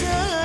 dan